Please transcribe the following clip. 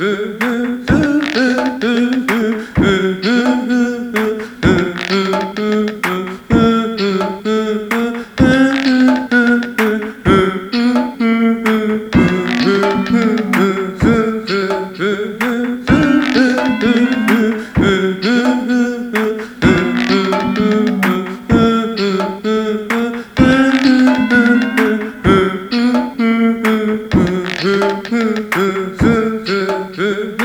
Hoo, hoo, hoo. Öpü